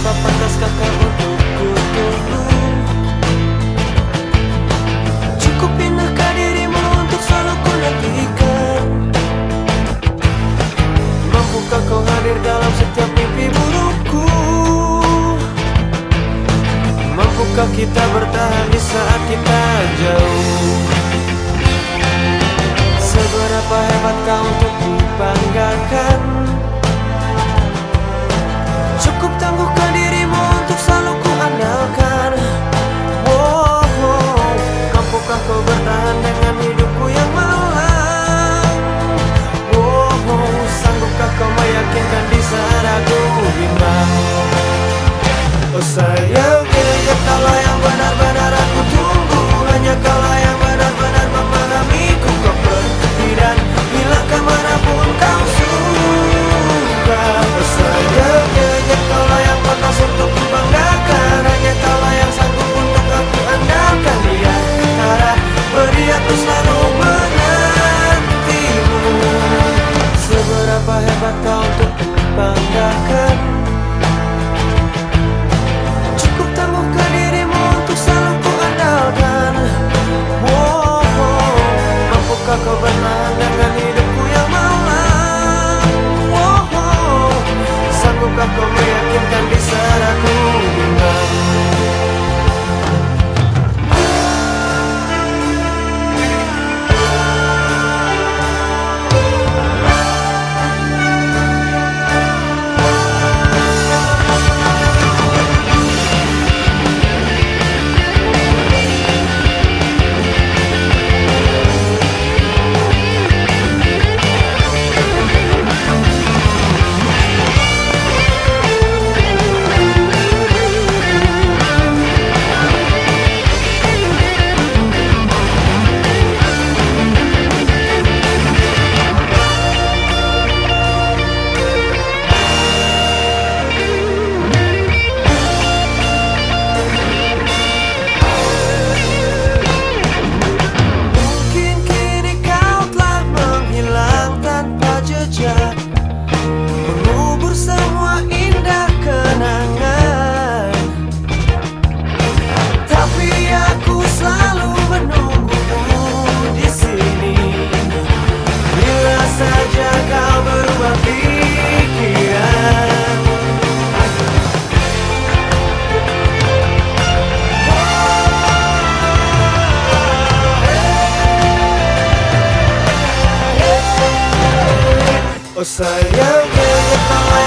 Berapa pantas kakak untuk ku tunggu Cukup pindahkah dirimu untuk selalu ku nantikan? Mampukah kau hadir dalam setiap mimpi burukku? Mampukah kita bertahan di saat kita jauh? Seberapa hebat kau untuk ku banggakan bakal O sayang